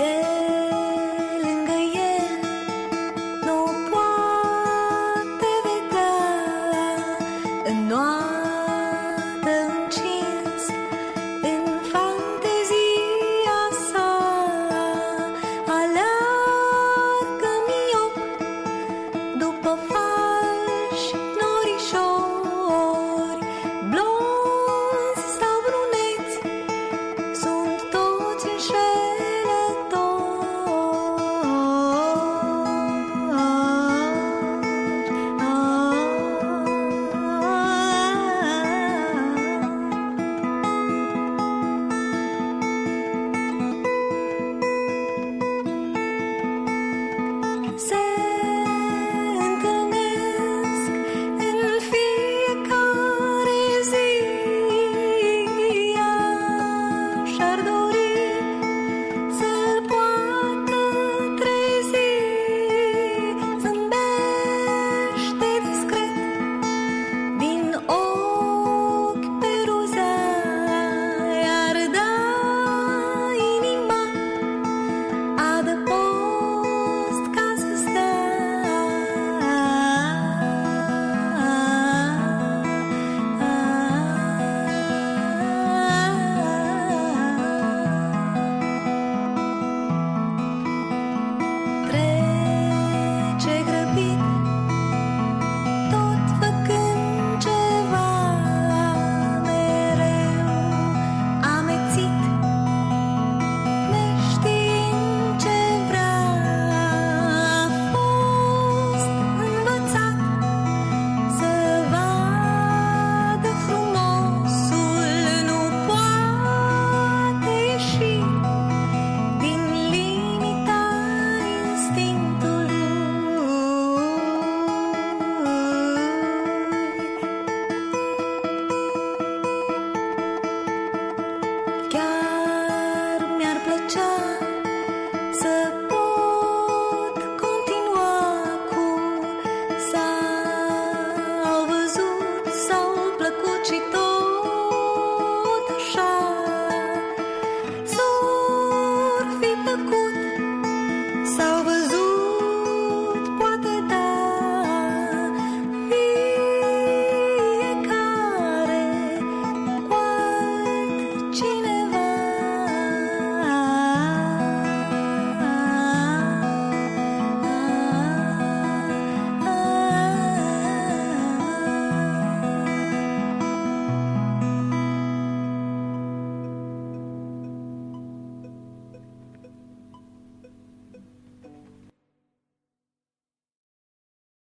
yeah.